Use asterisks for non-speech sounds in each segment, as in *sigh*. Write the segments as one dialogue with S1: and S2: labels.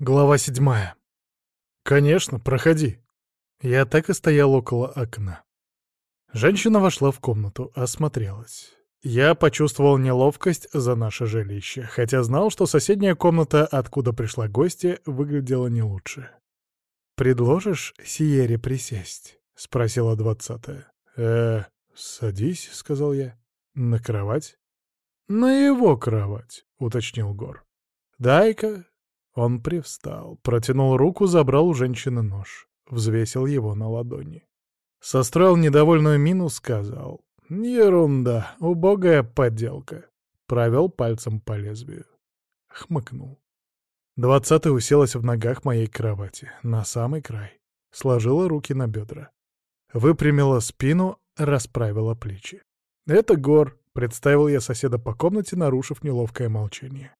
S1: Глава седьмая. «Конечно, проходи». Я так и стоял около окна. Женщина вошла в комнату, осмотрелась. Я почувствовал неловкость за наше жилище, хотя знал, что соседняя комната, откуда пришла гостья, выглядела не лучше. «Предложишь Сиере присесть?» — спросила двадцатая. «Э, садись», — сказал я. «На кровать?» «На его кровать», — уточнил Гор. «Дай-ка, он привстал, протянул руку, забрал у женщины нож, взвесил его на ладони. Состроил недовольную мину, сказал. «Ерунда, убогая подделка». Провел пальцем по лезвию. Хмыкнул. Двадцатая уселась в ногах моей кровати, на самый край. Сложила руки на бедра. Выпрямила спину, расправила плечи. «Это Гор», — представил я соседа по комнате, нарушив неловкое молчание.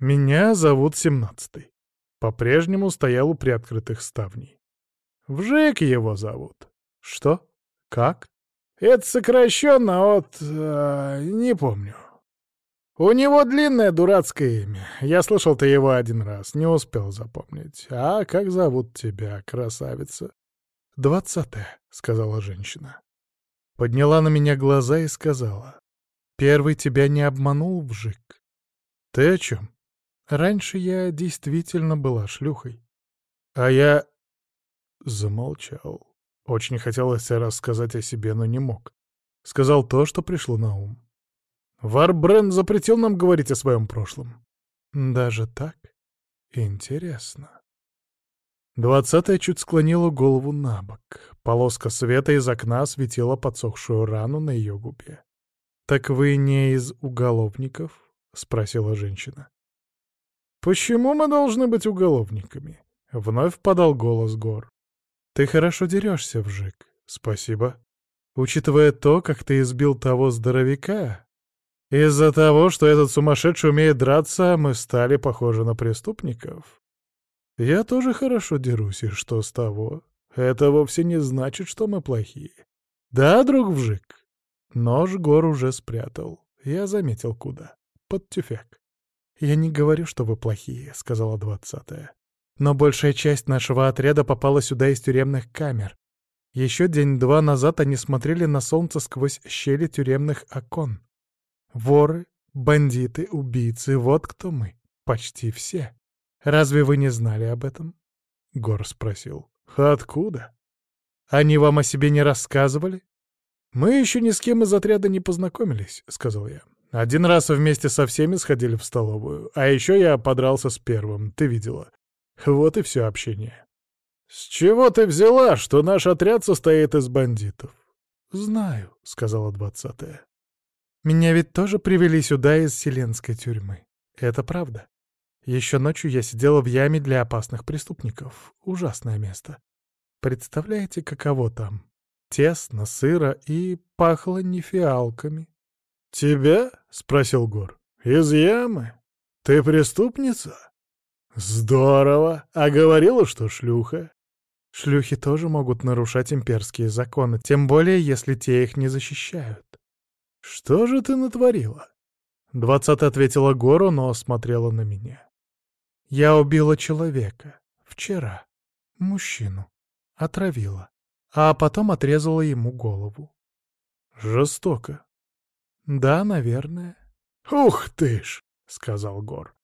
S1: «Меня зовут Семнадцатый». По-прежнему стоял у приоткрытых ставней. «Вжик его зовут». «Что? Как?» «Это сокращенно от... Э, не помню». «У него длинное дурацкое имя. Я слышал ты его один раз, не успел запомнить. А как зовут тебя, красавица?» «Двадцатая», — сказала женщина. Подняла на меня глаза и сказала. «Первый тебя не обманул, Вжик?» «Ты о чем?» Раньше я действительно была шлюхой. А я... Замолчал. Очень хотелось рассказать о себе, но не мог. Сказал то, что пришло на ум. Варбрен запретил нам говорить о своем прошлом. Даже так? Интересно. Двадцатая чуть склонила голову на бок. Полоска света из окна осветила подсохшую рану на ее губе. «Так вы не из уголовников?» — спросила женщина. «Почему мы должны быть уголовниками?» — вновь подал голос Гор. «Ты хорошо дерешься, Вжик. Спасибо. Учитывая то, как ты избил того здоровяка, из-за того, что этот сумасшедший умеет драться, мы стали похожи на преступников. Я тоже хорошо дерусь, и что с того? Это вовсе не значит, что мы плохие. Да, друг Вжик?» Нож Гор уже спрятал. Я заметил, куда. Под тюфяк. «Я не говорю, что вы плохие», — сказала двадцатая. «Но большая часть нашего отряда попала сюда из тюремных камер. Еще день-два назад они смотрели на солнце сквозь щели тюремных окон. Воры, бандиты, убийцы — вот кто мы. Почти все. Разве вы не знали об этом?» Гор спросил. «Откуда? Они вам о себе не рассказывали?» «Мы еще ни с кем из отряда не познакомились», — сказал я. Один раз вместе со всеми сходили в столовую, а еще я подрался с первым, ты видела. Вот и все общение. «С чего ты взяла, что наш отряд состоит из бандитов?» «Знаю», — сказала двадцатая. «Меня ведь тоже привели сюда из селенской тюрьмы. Это правда. Еще ночью я сидела в яме для опасных преступников. Ужасное место. Представляете, каково там? Тесно, сыро и пахло не фиалками. «Тебя?» — спросил Гор. «Из ямы? Ты преступница?» «Здорово! А говорила, что шлюха?» «Шлюхи тоже могут нарушать имперские законы, тем более, если те их не защищают». «Что же ты натворила?» Двадцатая ответила Гору, но смотрела на меня. «Я убила человека. Вчера. Мужчину. Отравила. А потом отрезала ему голову». «Жестоко», «Да, наверное». «Ух ты ж!» — сказал Гор.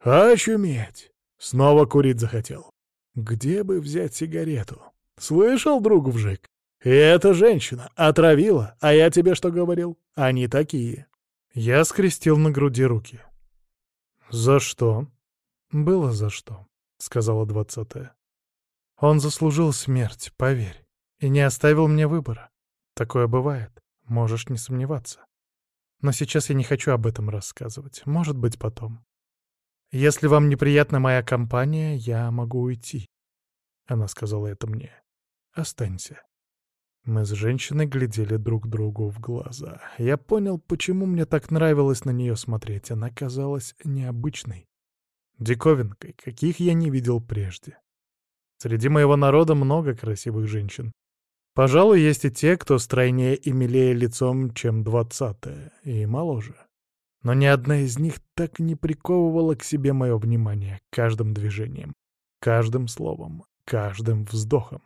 S1: «Очуметь! Снова курить захотел. Где бы взять сигарету? Слышал, друг Вжик? И эта женщина отравила, а я тебе что говорил? Они такие». Я скрестил на груди руки. «За что?» «Было за что», — сказала двадцатая. «Он заслужил смерть, поверь, и не оставил мне выбора. Такое бывает, можешь не сомневаться. Но сейчас я не хочу об этом рассказывать. Может быть, потом. Если вам неприятна моя компания, я могу уйти. Она сказала это мне. Останься. Мы с женщиной глядели друг другу в глаза. Я понял, почему мне так нравилось на нее смотреть. Она казалась необычной. Диковинкой, каких я не видел прежде. Среди моего народа много красивых женщин. Пожалуй, есть и те, кто стройнее и милее лицом, чем двадцатая, и моложе. но ни одна из них так не приковывала к себе мое внимание каждым движением, каждым словом, каждым вздохом.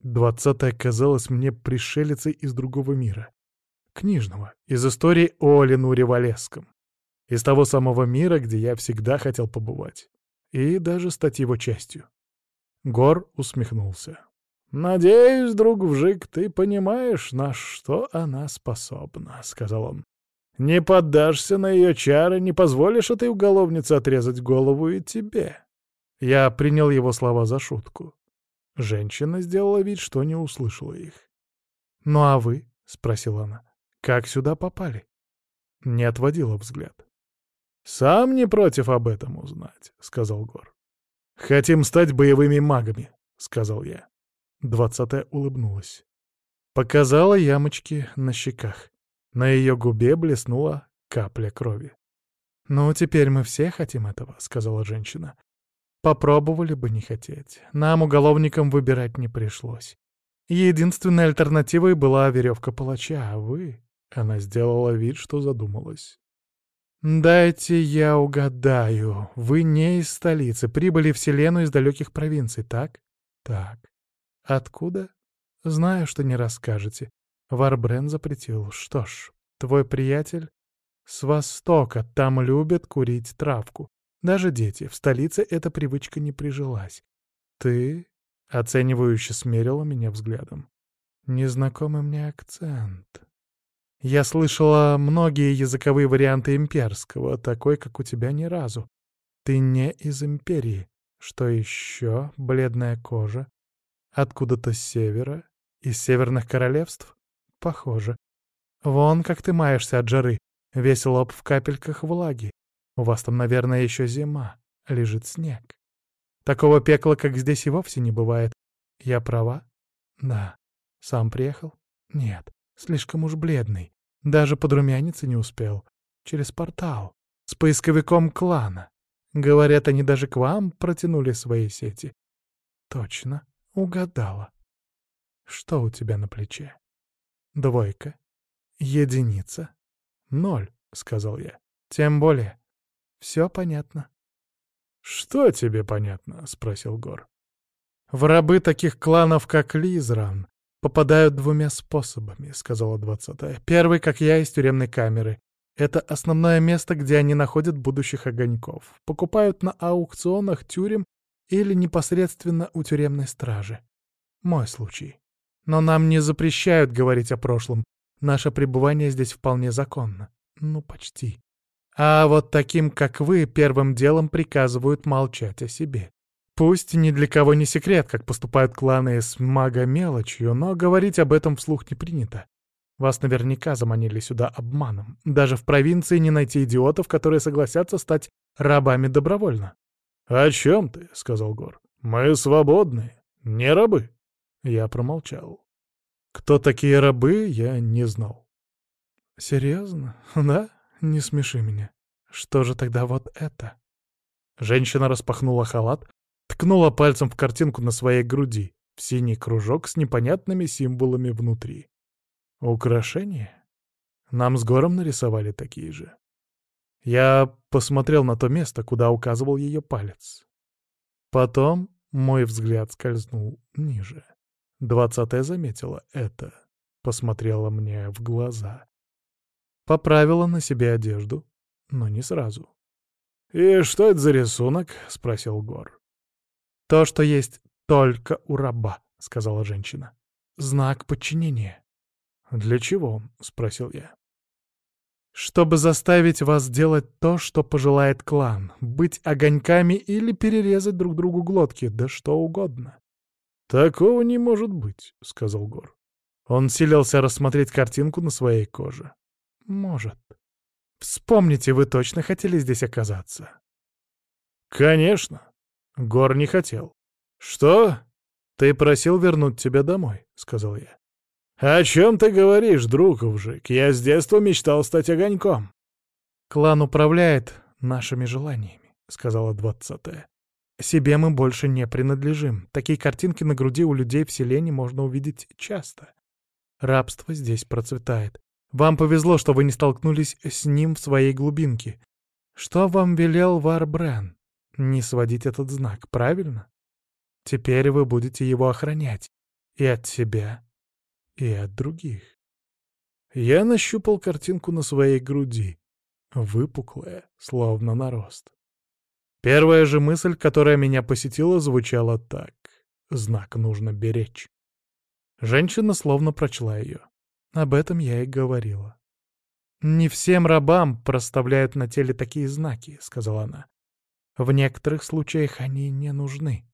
S1: Двадцатая казалась мне пришелицей из другого мира. Книжного, из истории о Ленуре Валеском. Из того самого мира, где я всегда хотел побывать. И даже стать его частью. Гор усмехнулся. «Надеюсь, друг Вжик, ты понимаешь, на что она способна», — сказал он. «Не поддашься на ее чары, не позволишь этой уголовнице отрезать голову и тебе». Я принял его слова за шутку. Женщина сделала вид, что не услышала их. «Ну а вы?» — спросила она. «Как сюда попали?» Не отводила взгляд. «Сам не против об этом узнать», — сказал Гор. «Хотим стать боевыми магами», — сказал я. Двадцатая улыбнулась. Показала ямочки на щеках. На ее губе блеснула капля крови. «Ну, теперь мы все хотим этого», — сказала женщина. «Попробовали бы не хотеть. Нам, уголовникам, выбирать не пришлось. Единственной альтернативой была веревка палача, а вы...» Она сделала вид, что задумалась. «Дайте я угадаю. Вы не из столицы, прибыли в Селену из далеких провинций, так?» «Так. Откуда?» «Знаю, что не расскажете. Варбрен запретил. Что ж, твой приятель с востока, там любят курить травку. Даже дети. В столице эта привычка не прижилась. Ты...» — оценивающе смерила меня взглядом. «Незнакомый мне акцент». Я слышала многие языковые варианты имперского, такой, как у тебя, ни разу. Ты не из империи. Что еще? Бледная кожа. Откуда-то с севера? Из северных королевств? Похоже. Вон как ты маешься от жары. Весь лоб в капельках влаги. У вас там, наверное, еще зима. Лежит снег. Такого пекла, как здесь, и вовсе не бывает. Я права? Да. Сам приехал? Нет. Слишком уж бледный. Даже подрумяниться не успел. Через портал. С поисковиком клана. Говорят, они даже к вам протянули свои сети. Точно. Угадала. Что у тебя на плече? Двойка. Единица. Ноль, сказал я. Тем более. Все понятно. Что тебе понятно? спросил Гор. В рабы таких кланов, как Лизран, «Попадают двумя способами», — сказала двадцатая. «Первый, как я, из тюремной камеры. Это основное место, где они находят будущих огоньков. Покупают на аукционах тюрем или непосредственно у тюремной стражи. Мой случай. Но нам не запрещают говорить о прошлом. Наше пребывание здесь вполне законно. Ну, почти. А вот таким, как вы, первым делом приказывают молчать о себе. Пусть ни для кого не секрет, как поступают кланы с мага-мелочью, но говорить об этом вслух не принято. Вас наверняка заманили сюда обманом. Даже в провинции не найти идиотов, которые согласятся стать рабами добровольно. «О чем ты?» — сказал Гор. «Мы свободны, не рабы». Я промолчал. Кто такие рабы, я не знал. «Серьезно? *laughs* Да? Не смеши меня. Что же тогда вот это?» Женщина распахнула халат, ткнула пальцем в картинку на своей груди, в синий кружок с непонятными символами внутри. Украшения? Нам с Гором нарисовали такие же. Я посмотрел на то место, куда указывал ее палец. Потом мой взгляд скользнул ниже. Двадцатая заметила это, посмотрела мне в глаза. Поправила на себе одежду, но не сразу. «И что это за рисунок?» — спросил Гор. «То, что есть только у раба», — сказала женщина. «Знак подчинения». «Для чего?» — спросил я. «Чтобы заставить вас делать то, что пожелает клан, быть огоньками или перерезать друг другу глотки, да что угодно». «Такого не может быть», — сказал Гор. Он силился рассмотреть картинку на своей коже. «Может. Вспомните, вы точно хотели здесь оказаться?» «Конечно. Гор не хотел. «Что? Ты просил вернуть тебя домой», — сказал я. «О чем ты говоришь, друг Увжик? Я с детства мечтал стать огоньком». «Клан управляет нашими желаниями», — сказала двадцатая. «Себе мы больше не принадлежим. Такие картинки на груди у людей в селении можно увидеть часто. Рабство здесь процветает. Вам повезло, что вы не столкнулись с ним в своей глубинке. Что вам велел Варбрен? Не сводить этот знак, правильно? Теперь вы будете его охранять. И от себя, и от других. Я нащупал картинку на своей груди, выпуклая, словно нарост. Первая же мысль, которая меня посетила, звучала так. Знак нужно беречь. Женщина словно прочла ее. Об этом я и говорила. «Не всем рабам проставляют на теле такие знаки», — сказала она. «В некоторых случаях они не нужны.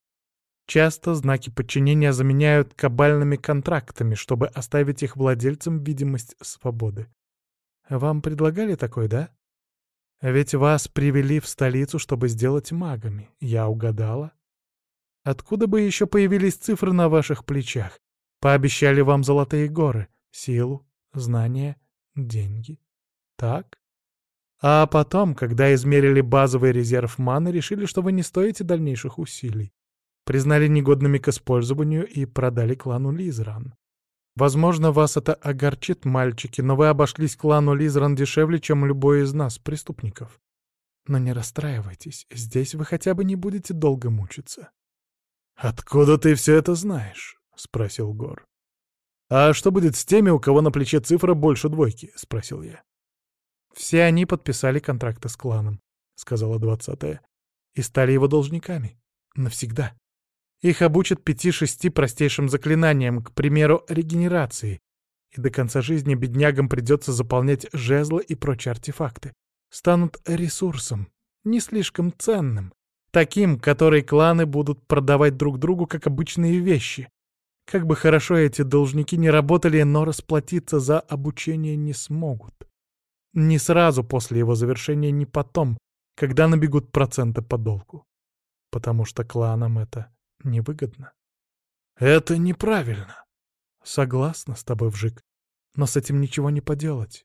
S1: Часто знаки подчинения заменяют кабальными контрактами, чтобы оставить их владельцам видимость свободы. Вам предлагали такой, да? Ведь вас привели в столицу, чтобы сделать магами. Я угадала. Откуда бы еще появились цифры на ваших плечах? Пообещали вам золотые горы, силу, знания, деньги. Так? А потом, когда измерили базовый резерв маны, решили, что вы не стоите дальнейших усилий признали негодными к использованию и продали клану Лизран. Возможно, вас это огорчит, мальчики, но вы обошлись клану Лизран дешевле, чем любой из нас, преступников. Но не расстраивайтесь, здесь вы хотя бы не будете долго мучиться. «Откуда ты все это знаешь?» — спросил Гор. «А что будет с теми, у кого на плече цифра больше двойки?» — спросил я. «Все они подписали контракты с кланом», — сказала двадцатая, — «и стали его должниками. Навсегда. Их обучат пяти-шести простейшим заклинаниям, к примеру, регенерации. И до конца жизни беднягам придется заполнять жезлы и прочие артефакты. Станут ресурсом, не слишком ценным, таким, который кланы будут продавать друг другу как обычные вещи. Как бы хорошо эти должники не работали, но расплатиться за обучение не смогут. Не сразу после его завершения, не потом, когда набегут проценты по долгу. Потому что кланам это невыгодно. Это неправильно. Согласна с тобой, Вжик, но с этим ничего не поделать.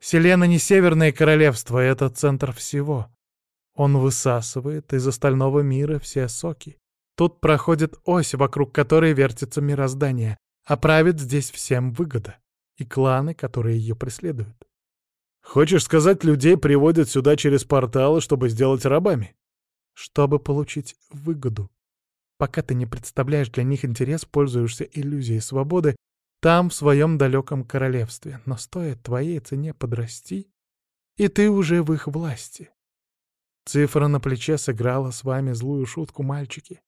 S1: Селена не северное королевство, это центр всего. Он высасывает из остального мира все соки. Тут проходит ось, вокруг которой вертится мироздание, а правит здесь всем выгода. И кланы, которые ее преследуют. Хочешь сказать, людей приводят сюда через порталы, чтобы сделать рабами? Чтобы получить выгоду. Пока ты не представляешь для них интерес, пользуешься иллюзией свободы там, в своем далеком королевстве. Но стоит твоей цене подрасти, и ты уже в их власти. Цифра на плече сыграла с вами злую шутку, мальчики.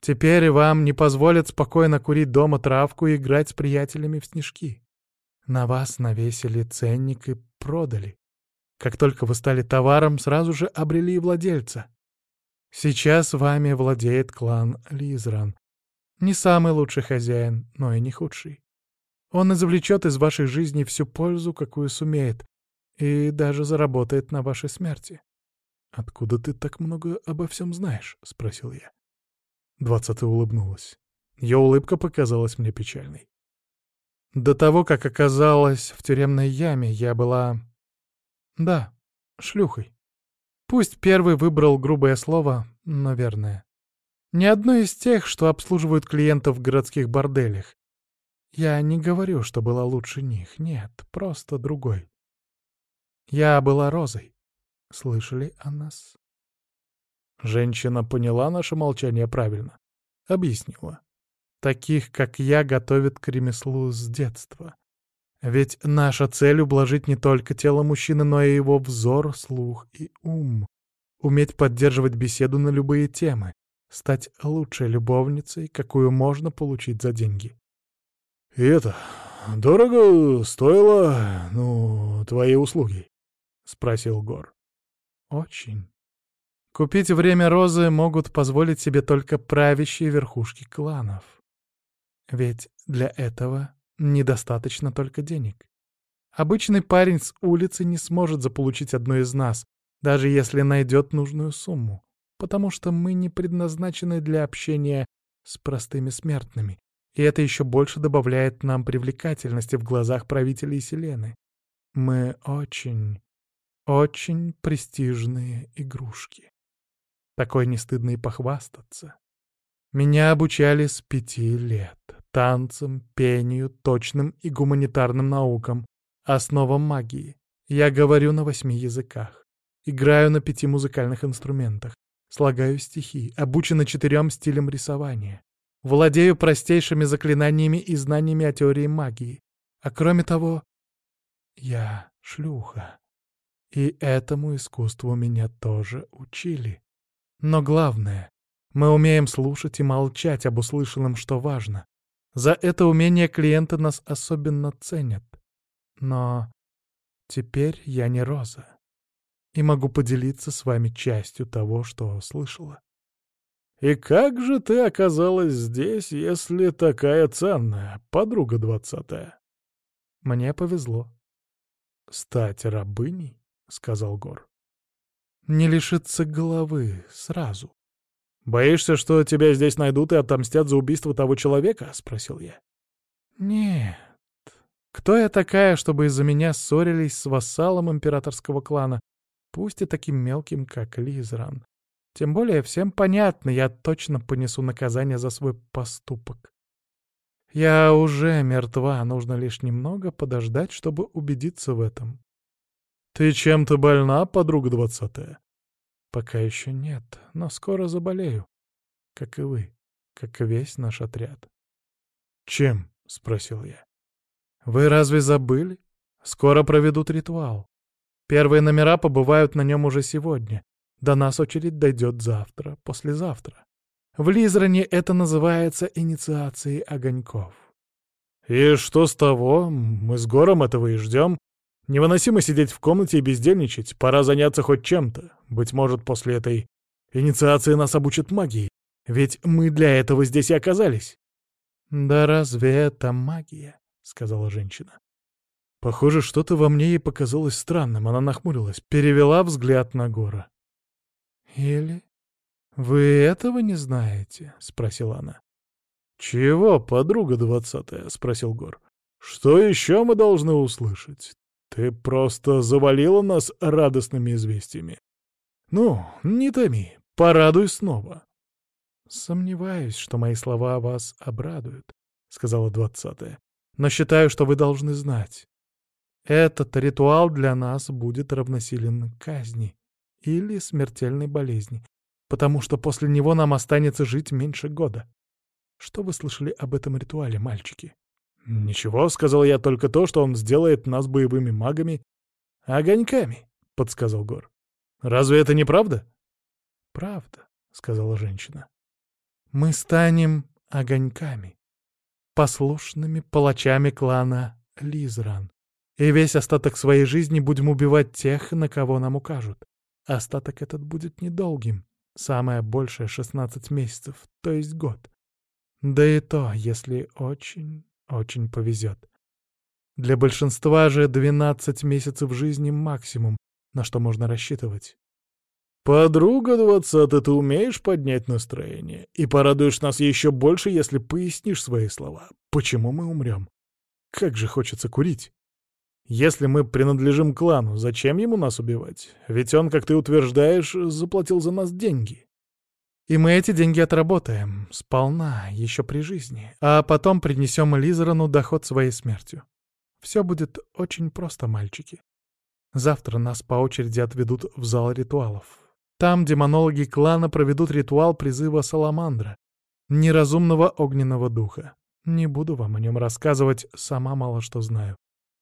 S1: Теперь вам не позволят спокойно курить дома травку и играть с приятелями в снежки. На вас навесили ценник и продали. Как только вы стали товаром, сразу же обрели владельца. Сейчас вами владеет клан Лизран. Не самый лучший хозяин, но и не худший. Он извлечет из вашей жизни всю пользу, какую сумеет, и даже заработает на вашей смерти. «Откуда ты так много обо всем знаешь?» — спросил я. Двадцатая улыбнулась. Ее улыбка показалась мне печальной. До того, как оказалась в тюремной яме, я была... Да, шлюхой. Пусть первый выбрал грубое слово, но верное. Не одно из тех, что обслуживают клиентов в городских борделях. Я не говорю, что была лучше них, нет, просто другой. Я была розой. Слышали о нас? Женщина поняла наше молчание правильно. Объяснила. Таких, как я, готовят к ремеслу с детства. Ведь наша цель — ублажить не только тело мужчины, но и его взор, слух и ум. Уметь поддерживать беседу на любые темы. Стать лучшей любовницей, какую можно получить за деньги. «И это... дорого стоило, ну, твои услуги?» — спросил Гор. «Очень. Купить время розы могут позволить себе только правящие верхушки кланов. Ведь для этого недостаточно только денег. Обычный парень с улицы не сможет заполучить одну из нас, даже если найдет нужную сумму, потому что мы не предназначены для общения с простыми смертными, и это еще больше добавляет нам привлекательности в глазах правителей Селены. Мы очень, очень престижные игрушки. Такой не стыдно и похвастаться. Меня обучали с пяти лет танцам, пению, точным и гуманитарным наукам. Основа магии. Я говорю на восьми языках. Играю на пяти музыкальных инструментах. Слагаю стихи, обучена четырем стилям рисования. Владею простейшими заклинаниями и знаниями о теории магии. А кроме того, я шлюха. И этому искусству меня тоже учили. Но главное, мы умеем слушать и молчать об услышанном, что важно. За это умение клиенты нас особенно ценят. Но теперь я не Роза. И могу поделиться с вами частью того, что слышала.
S2: «И как же ты оказалась здесь, если такая ценная, подруга двадцатая?»
S1: «Мне повезло».
S2: «Стать рабыней?» — сказал Гор.
S1: «Не лишиться головы сразу».
S2: «Боишься, что тебя здесь найдут и отомстят за убийство того человека?» — спросил я.
S1: «Нет. Кто я такая, чтобы из-за меня ссорились с вассалом императорского клана, пусть и таким мелким, как Лизран? Тем более всем понятно, я точно понесу наказание за свой поступок. Я уже мертва, нужно лишь немного подождать, чтобы убедиться в этом.
S2: «Ты чем-то больна, подруга двадцатая?»
S1: «Пока еще нет, но скоро заболею. Как и вы, как и весь наш отряд».
S2: «Чем?» — спросил я.
S1: «Вы разве забыли? Скоро проведут ритуал. Первые номера побывают на нем уже сегодня. До нас очередь дойдет завтра, послезавтра. В Лизране это называется инициацией огоньков.
S2: И что с того? Мы с Гором этого и ждем. Невыносимо сидеть в комнате и бездельничать. Пора заняться хоть чем-то. Быть может, после этой инициации нас обучат магии. Ведь мы для этого здесь и оказались.
S1: «Да разве это магия?» — сказала женщина.
S2: Похоже, что-то во мне ей показалось странным. Она нахмурилась, перевела взгляд на Гора.
S1: «Или вы этого не знаете?» — спросила она.
S2: «Чего, подруга двадцатая?» — спросил Гор. «Что еще мы должны услышать? Ты просто завалила нас радостными известиями. Ну, не томи, порадуй снова».
S1: «Сомневаюсь, что мои слова вас обрадуют», — сказала двадцатая. «Но считаю, что вы должны знать. Этот ритуал для нас будет равносилен казни или смертельной болезни, потому что после него нам останется жить меньше года. Что вы слышали об этом ритуале, мальчики?
S2: «Ничего», — сказал я, — «только то, что он сделает нас боевыми магами огоньками», — подсказал Гор. «Разве это не правда?»
S1: «Правда», — сказала женщина. «Мы станем огоньками, послушными палачами клана Лизран, и весь остаток своей жизни будем убивать тех, на кого нам укажут. Остаток этот будет недолгим, самое большее — 16 месяцев, то есть год. Да и то, если очень, очень повезет. Для большинства же 12 месяцев жизни максимум, на что можно рассчитывать.
S2: «Подруга двадцатая, ты умеешь поднять настроение и порадуешь нас еще больше, если пояснишь свои слова. Почему мы умрем? Как же хочется курить!» Если мы принадлежим клану, зачем ему нас убивать? Ведь он, как ты утверждаешь, заплатил за нас деньги.
S1: И мы эти деньги отработаем, сполна, еще при жизни, а потом принесем Лизерону доход своей смертью. Все будет очень просто, мальчики. Завтра нас по очереди отведут в зал ритуалов. Там демонологи клана проведут ритуал призыва Саламандра, неразумного огненного духа. Не буду вам о нем рассказывать, сама мало что знаю.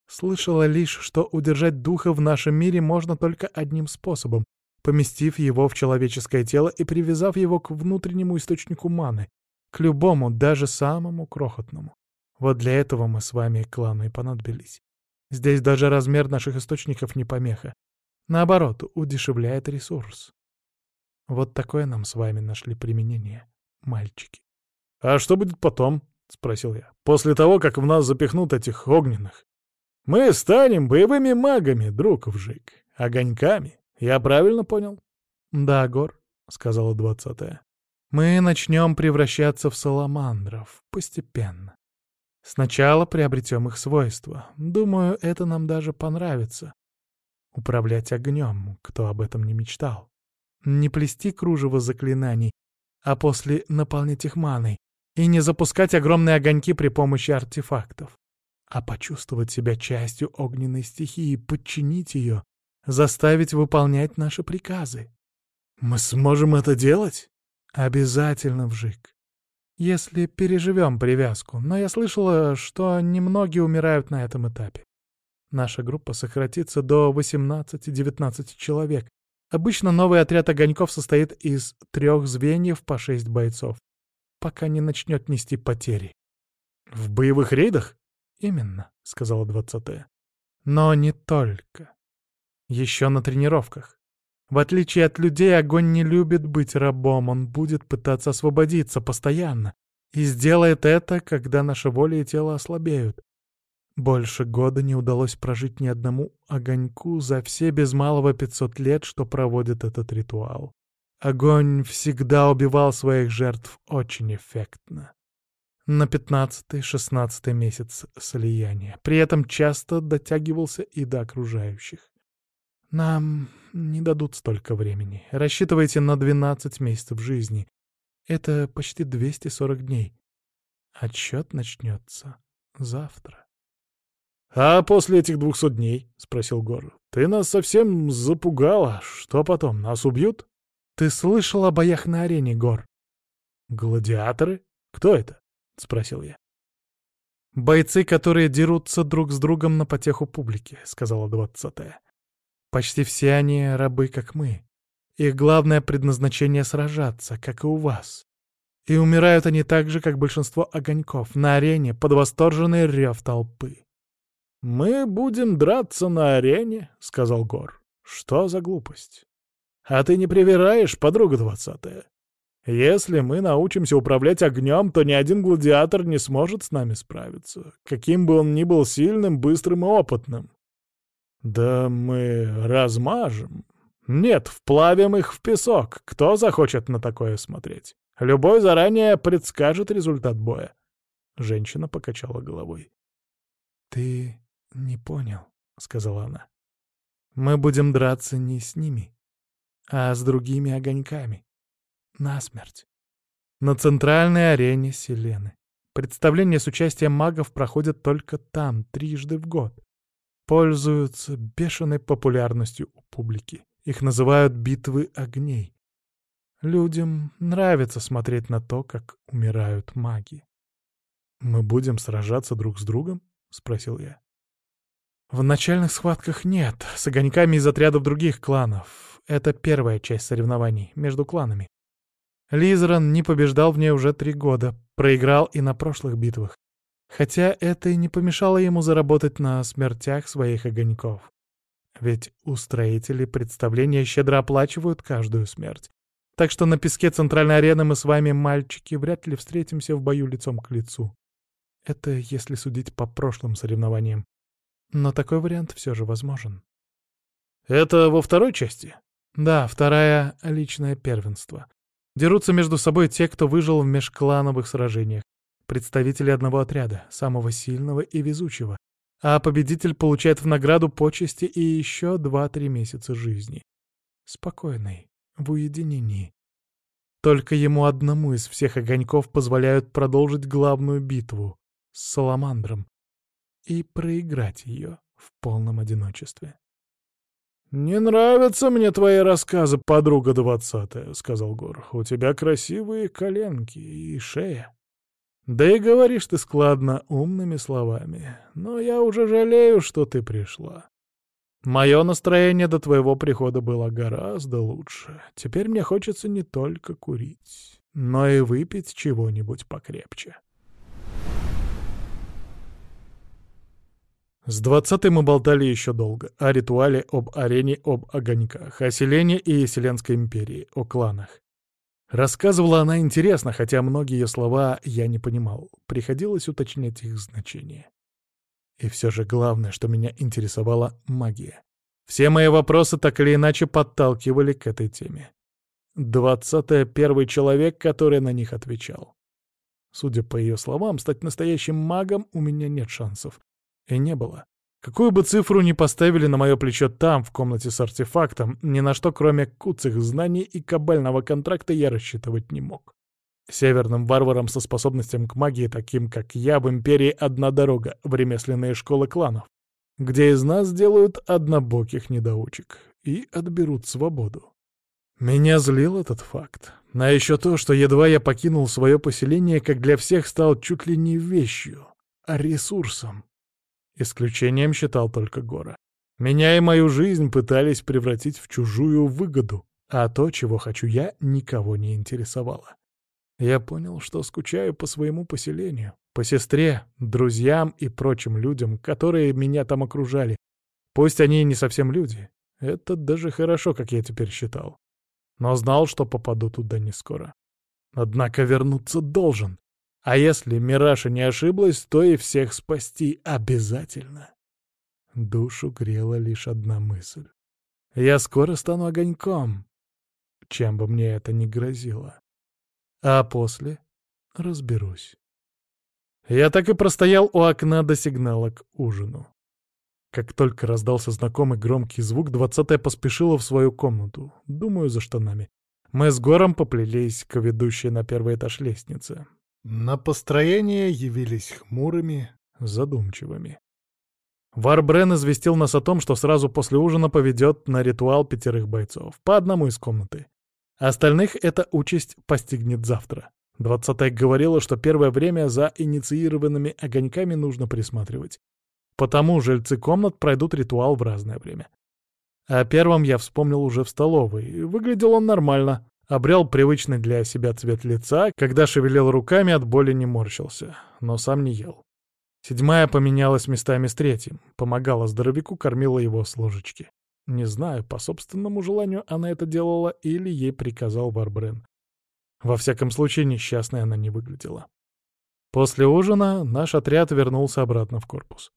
S1: Слышала лишь, что удержать духа в нашем мире можно только одним способом, поместив его в человеческое тело и привязав его к внутреннему источнику маны, к любому, даже самому крохотному. Вот для этого мы с вами клану и понадобились. Здесь даже размер наших источников не помеха. Наоборот, удешевляет ресурс. Вот такое нам с вами нашли применение, мальчики.
S2: — А что будет потом? — спросил я. — После того, как в нас запихнут этих огненных? Мы станем боевыми магами, друг Вжик, огоньками. Я правильно понял?
S1: Да, Гор, — сказала двадцатая. Мы начнем превращаться в саламандров постепенно. Сначала приобретем их свойства. Думаю, это нам даже понравится. Управлять огнем, кто об этом не мечтал. Не плести кружево заклинаний, а после наполнить их маной. И не запускать огромные огоньки при помощи артефактов а почувствовать себя частью огненной стихии, подчинить ее, заставить выполнять наши приказы.
S2: Мы сможем это делать?
S1: Обязательно, Вжик. Если переживем привязку, но я слышала, что немногие умирают на этом этапе. Наша группа сократится до 18-19 человек. Обычно новый отряд огоньков состоит из трех звеньев по шесть бойцов, пока не начнет нести потери.
S2: В боевых рейдах?
S1: Именно, сказала двадцатая. Но не только. Еще на тренировках. В отличие от людей, огонь не любит быть рабом, он будет пытаться освободиться постоянно. И сделает это, когда наша воля и тело ослабеют. Больше года не удалось прожить ни одному огоньку за все без малого 500 лет, что проводит этот ритуал. Огонь всегда убивал своих жертв очень эффектно. На пятнадцатый-шестнадцатый месяц слияния. При этом часто дотягивался и до окружающих. Нам не дадут столько времени. Рассчитывайте на 12 месяцев жизни. Это почти 240 дней. Отсчет начнется завтра.
S2: «А после этих двухсот дней?» — спросил Гор. «Ты нас совсем запугала. Что потом, нас убьют?»
S1: «Ты слышал о боях на арене, Гор?»
S2: «Гладиаторы? Кто это?» — спросил я.
S1: «Бойцы, которые дерутся друг с другом на потеху публики», — сказала двадцатая. «Почти все они рабы, как мы. Их главное предназначение — сражаться, как и у вас. И умирают они так же, как большинство огоньков, на арене под восторженный рев толпы.
S2: «Мы будем драться на арене», — сказал Гор. «Что за глупость? А ты не привираешь, подруга двадцатая? Если мы научимся управлять огнем, то ни один гладиатор не сможет с нами справиться, каким бы он ни был сильным, быстрым и опытным. Да мы размажем. Нет, вплавим их в песок. Кто захочет на такое смотреть? Любой заранее предскажет результат боя. Женщина покачала головой.
S1: «Ты «Не понял», — сказала она. «Мы будем драться не с ними, а с другими огоньками. Насмерть. На центральной арене Селены. Представления с участием магов проходят только там, трижды в год. Пользуются бешеной популярностью у публики. Их называют «битвы огней». Людям нравится смотреть на то, как умирают маги.
S2: «Мы будем сражаться друг с другом?» — спросил я.
S1: В начальных схватках нет, с огоньками из отрядов других кланов. Это первая часть соревнований между кланами. Лизеран не побеждал в ней уже три года, проиграл и на прошлых битвах. Хотя это и не помешало ему заработать на смертях своих огоньков. Ведь устроители представления щедро оплачивают каждую смерть. Так что на песке центральной арены мы с вами, мальчики, вряд ли встретимся в бою лицом к лицу. Это если судить по прошлым соревнованиям. Но такой вариант все же возможен.
S2: Это во второй части?
S1: Да, вторая — личное первенство. Дерутся между собой те, кто выжил в межклановых сражениях. Представители одного отряда, самого сильного и везучего. А победитель получает в награду почести и еще два-три месяца жизни. Спокойный, в уединении. Только ему одному из всех огоньков позволяют продолжить главную битву с Саламандром, и проиграть ее в полном одиночестве.
S2: «Не нравятся мне твои рассказы, подруга двадцатая», — сказал Гор. «У тебя красивые коленки и шея. Да и говоришь ты складно умными словами, но я уже жалею, что ты пришла. Мое настроение до твоего прихода было гораздо лучше. Теперь мне хочется не только курить, но и выпить чего-нибудь покрепче». С двадцатой мы болтали еще долго. О ритуале, об арене, об огоньках, о Селене и Селенской империи, о кланах. Рассказывала она интересно, хотя многие ее слова я не понимал. Приходилось уточнять их значение. И все же главное, что меня интересовала магия. Все мои вопросы так или иначе подталкивали к этой теме. Двадцатая — первый человек, который на них отвечал. Судя по ее словам, стать настоящим магом у меня нет шансов. И не было. Какую бы цифру ни поставили на мое плечо там, в комнате с артефактом, ни на что, кроме куцых знаний и кабального контракта, я рассчитывать не мог. Северным варварам со способностям к магии, таким как я, в Империи одна дорога в ремесленные школы кланов, где из нас сделают однобоких недоучек и отберут свободу. Меня злил этот факт. А еще то, что едва я покинул свое поселение, как для всех стал чуть ли не вещью, а ресурсом. Исключением считал только Гора. Меня и мою жизнь пытались превратить в чужую выгоду, а то, чего хочу я, никого не интересовало. Я понял, что скучаю по своему поселению, по сестре, друзьям и прочим людям, которые меня там окружали. Пусть они и не совсем люди. Это даже хорошо, как я теперь считал. Но знал, что попаду туда не скоро. Однако вернуться должен. А если Мираша не ошиблась, то и всех спасти обязательно. Душу грела лишь одна мысль. Я скоро стану огоньком, чем бы мне это ни грозило. А после разберусь. Я так и простоял у окна до сигнала к ужину. Как только раздался знакомый громкий звук, двадцатая поспешила в свою комнату, думаю, за штанами. Мы с Гором поплелись к ведущей на первый этаж лестницы.
S1: На построение явились хмурыми, задумчивыми.
S2: Варбрен известил нас о том, что сразу после ужина поведет на ритуал пятерых бойцов, по одному из комнаты. Остальных эта участь постигнет завтра. Двадцатая говорила, что первое время за инициированными огоньками нужно присматривать. Потому жильцы комнат пройдут ритуал в разное время. О первом я вспомнил уже в столовой. Выглядел он нормально. Обрел привычный для себя цвет лица, когда шевелил руками, от боли не морщился, но сам не ел. Седьмая поменялась местами с третьим, помогала здоровяку, кормила его с ложечки. Не знаю, по собственному желанию она это делала или ей приказал Варбрен. Во всяком случае, несчастной она не выглядела. После ужина наш отряд вернулся обратно в корпус.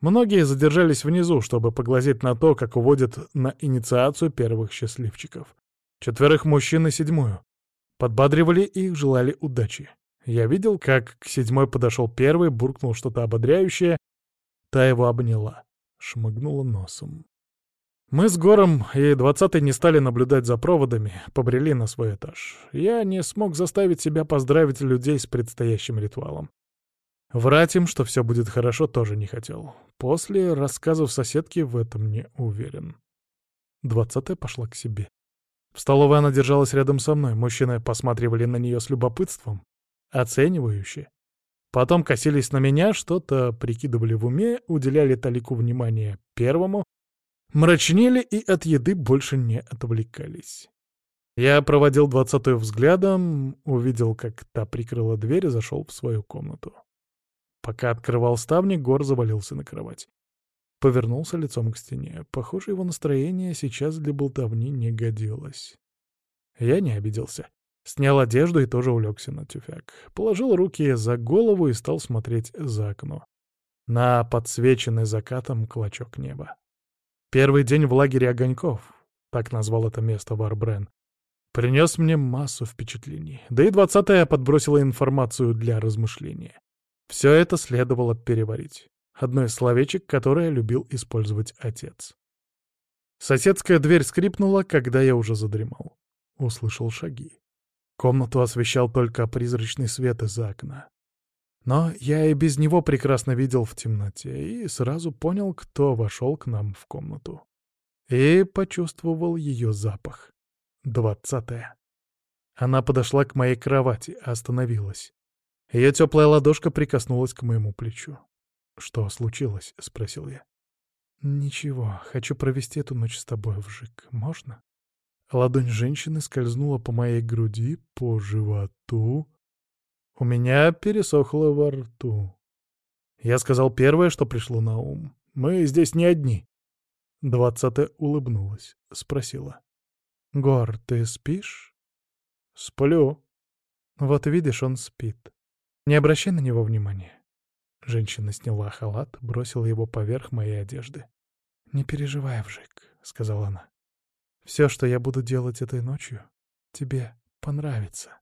S2: Многие задержались внизу, чтобы поглазеть на то, как уводят на инициацию первых счастливчиков. Четверых мужчин и седьмую. Подбадривали их, желали удачи. Я видел, как к седьмой подошел первый, буркнул что-то ободряющее. Та его обняла, шмыгнула носом. Мы с Гором и двадцатый не стали наблюдать за проводами, побрели на свой этаж. Я не смог заставить себя поздравить людей с предстоящим ритуалом. Врать им, что все будет хорошо, тоже не хотел. После рассказов соседки в этом не уверен. Двадцатая пошла к себе. В столовой она держалась рядом со мной. Мужчины посматривали на нее с любопытством, оценивающе. Потом косились на меня, что-то прикидывали в уме, уделяли талику внимания первому, мрачнели и от еды больше не отвлекались. Я проводил двадцатую взглядом, увидел, как та прикрыла дверь и зашел в свою комнату. Пока открывал ставни, Гор завалился на кровать. Повернулся лицом к стене. Похоже, его настроение сейчас для болтовни не годилось. Я не обиделся. Снял одежду и тоже улегся на тюфяк. Положил руки за голову и стал смотреть за окно. На подсвеченный закатом клочок неба. Первый день в лагере огоньков, так назвал это место Варбрен, принес мне массу впечатлений. Да и двадцатая подбросила информацию для размышления. Все это следовало переварить. Одно из словечек, которое любил использовать отец. Соседская дверь скрипнула, когда я уже задремал. Услышал шаги. Комнату освещал только призрачный свет из окна. Но я и без него прекрасно видел в темноте и сразу понял, кто вошел к нам в комнату. И почувствовал ее запах. Двадцатая. Она подошла к моей кровати, остановилась. Ее теплая ладошка прикоснулась к моему плечу. «Что случилось?» — спросил я. «Ничего, хочу провести эту ночь с тобой, Вжик. Можно?» Ладонь женщины скользнула по моей груди, по животу, у меня пересохло во рту. Я сказал первое, что пришло на ум. Мы здесь не одни. Двадцатая улыбнулась, спросила. «Гор, ты спишь?» «Сплю». «Вот видишь, он спит. Не обращай на него внимания». Женщина сняла халат, бросила его поверх моей одежды. «Не переживай, Вжик», — сказала она. «Все, что я буду делать этой ночью, тебе понравится».